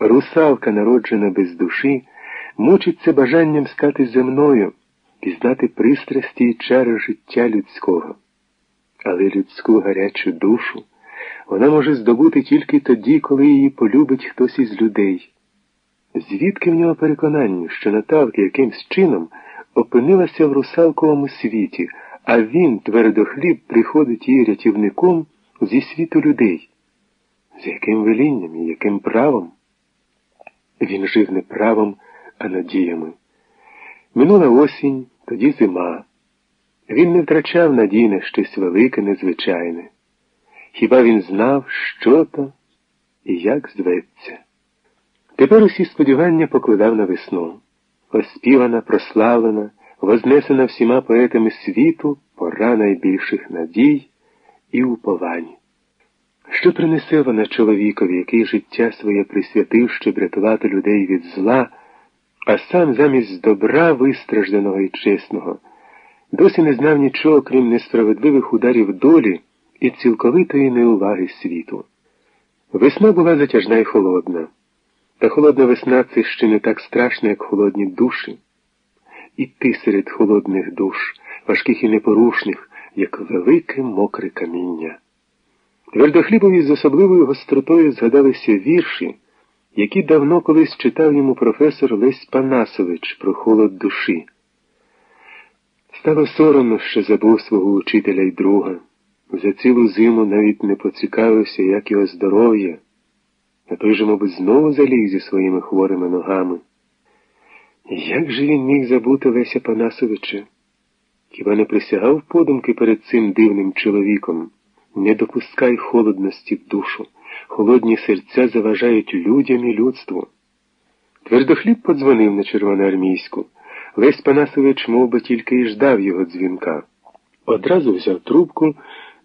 Русалка, народжена без душі, мучиться бажанням стати земною, пізнати пристрасті і чари життя людського. Але людську гарячу душу вона може здобути тільки тоді, коли її полюбить хтось із людей. Звідки в нього переконання, що Наталка якимсь чином опинилася в русалковому світі, а він, твердохліб, приходить її рятівником зі світу людей? З яким велінням і яким правом? Він жив не правом, а надіями. Минула осінь, тоді зима. Він не втрачав надій на щось велике, незвичайне. Хіба він знав, що то і як зветься? Тепер усі сподівання покладав на весну. Оспівана, прославлена, вознесена всіма поетами світу пора найбільших надій і уповань. Що принесе вона чоловікові, який життя своє присвятив, щоб врятувати людей від зла, а сам замість добра вистражданого і чесного, досі не знав нічого, крім несправедливих ударів долі і цілковитої неуваги світу. Весна була затяжна і холодна, та холодна весна це ще не так страшно, як холодні душі. І ти серед холодних душ, важких і непорушних, як велике мокре каміння. Твердохлібові з особливою гостротою згадалися вірші, які давно колись читав йому професор Лесь Панасович про холод душі. Стало соромно, що забув свого учителя й друга. За цілу зиму навіть не поцікавився, як його здоров'я, а той же, мабуть, знову заліг зі своїми хворими ногами. Як же він міг забути Леся Панасовича? Хіба не присягав подумки перед цим дивним чоловіком? Не допускай холодності в душу, холодні серця заважають людям і людству. Твердохліб подзвонив на червоноармійську. Лесь Панасович мов би, тільки й ждав його дзвінка. Одразу взяв трубку,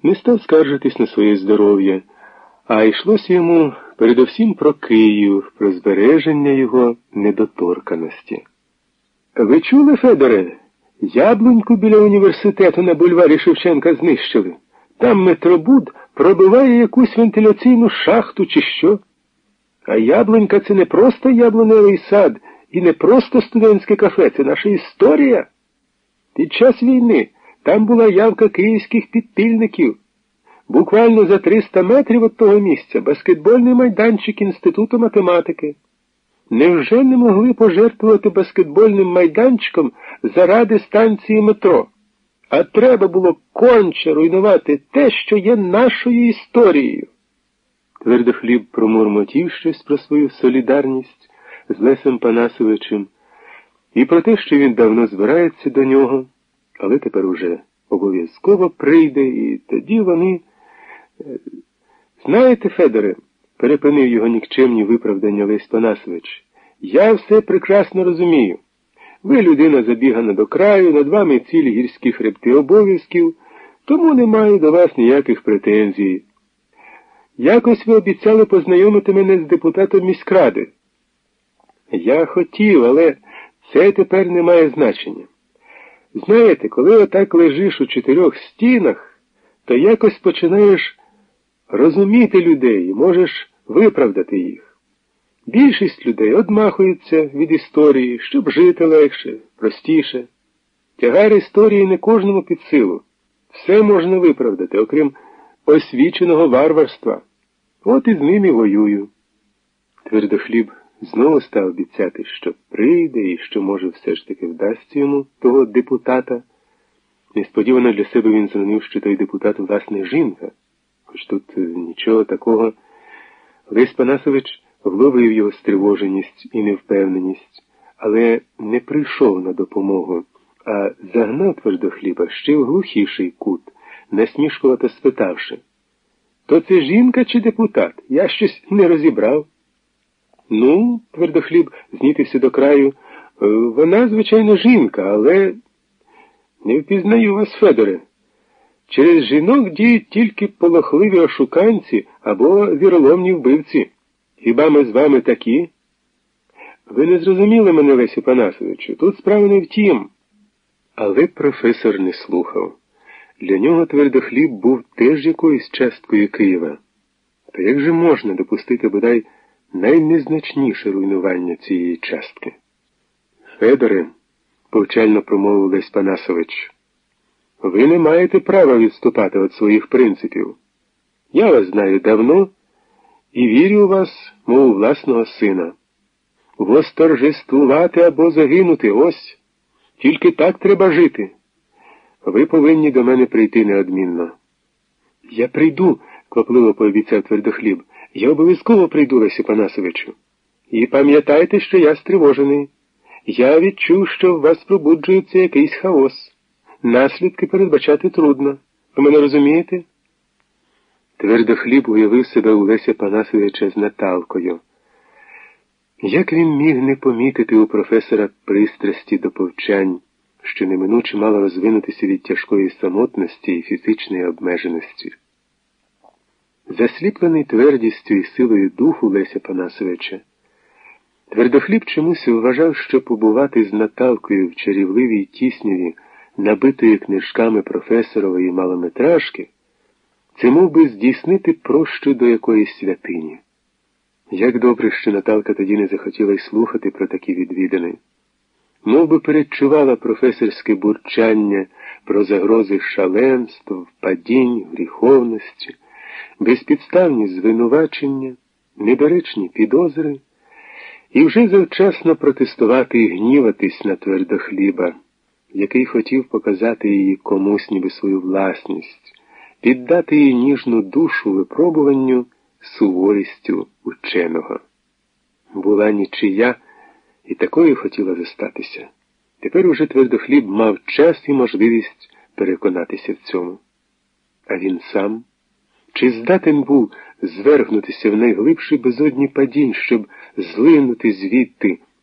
не став скаржитись на своє здоров'я, а йшлося йому передовсім про Київ, про збереження його недоторканості. Ви чули, Федоре? Яблуньку біля університету на бульварі Шевченка знищили. Там метробуд пробиває якусь вентиляційну шахту, чи що. А яблунька це не просто яблуневий сад і не просто студентське кафе, це наша історія. Під час війни там була явка київських підпільників. Буквально за 300 метрів від того місця баскетбольний майданчик Інституту математики. Невже не могли пожертвувати баскетбольним майданчиком заради станції метро? А треба було конче руйнувати те, що є нашою історією. Твердохліб промурмотів щось про свою солідарність з Лесем Панасовичем і про те, що він давно збирається до нього, але тепер уже обов'язково прийде, і тоді вони. Е, знаєте, Федоре, перепинив його нікчемні виправдання Лесь Панасович, я все прекрасно розумію. Ви людина забігана до краю, над вами цілі гірські хребти обов'язків, тому не маю до вас ніяких претензій. Якось ви обіцяли познайомити мене з депутатом міськради. Я хотів, але це тепер не має значення. Знаєте, коли отак лежиш у чотирьох стінах, то якось починаєш розуміти людей можеш виправдати їх. Більшість людей одмахуються від історії, щоб жити легше, простіше. Тягар історії не кожному під силу. Все можна виправдати, окрім освіченого варварства. От і з ними воюю. Твердохліб знову став обіцяти, що прийде і що, може, все ж таки вдасться йому того депутата. Несподівано для себе він зрозумів, що той депутат, власне, жінка. Хоч тут нічого такого. Лесь Панасович вловив його стривоженість і невпевненість, але не прийшов на допомогу, а загнав твердохліба ще в глухіший кут, насмішкувато спитавши То це жінка чи депутат? Я щось не розібрав. Ну, твердохліб знітився до краю. «Е, вона, звичайно, жінка, але не впізнаю вас, Федоре. Через жінок діють тільки полохливі ошуканці або віроломні вбивці. Хіба ми з вами такі? Ви не зрозуміли мене, Лесю Панасовичу, тут справа не в тім. Але професор не слухав. Для нього твердохліб був теж якоюсь часткою Києва. Та як же можна допустити бодай найнезначніше руйнування цієї частки. Федоре, повчально промовив Лесь Панасович, ви не маєте права відступати від своїх принципів. Я вас знаю давно і вірю у вас, мов власного сина. Восторжествувати або загинути ось. Тільки так треба жити. Ви повинні до мене прийти неодмінно. Я прийду, квапливо пообіцяв твердохліб. Я обов'язково прийду, Лесі Панасовичу. І пам'ятайте, що я стривожений. Я відчув, що в вас пробуджується якийсь хаос. Наслідки передбачати трудно. Ви мене розумієте? Твердохліб уявив себе у Леся Панасовича з Наталкою. Як він міг не помітити у професора пристрасті до повчань, що неминуче мало розвинутися від тяжкої самотності і фізичної обмеженості? Засліплений твердістю і силою духу Леся Панасовича, твердохліб чомусь вважав, що побувати з Наталкою в чарівливій тісніві, набитої книжками професорової малометражки, це мов би здійснити прощу до якоїсь святині. Як добре, що Наталка тоді не захотіла й слухати про такі відвідини. Мов би передчувала професорське бурчання про загрози шаленств, падінь, гріховності, безпідставні звинувачення, недоречні підозри, і вже завчасно протестувати і гніватись на твердохліба, який хотів показати її комусь ніби свою власність, піддати її ніжну душу випробуванню суворістю ученого. Була нічия і такою хотіла зостатися. Тепер уже твердохліб мав час і можливість переконатися в цьому. А він сам чи здатен був звергнутися в найглибші безодні падінь, щоб злинути звідти?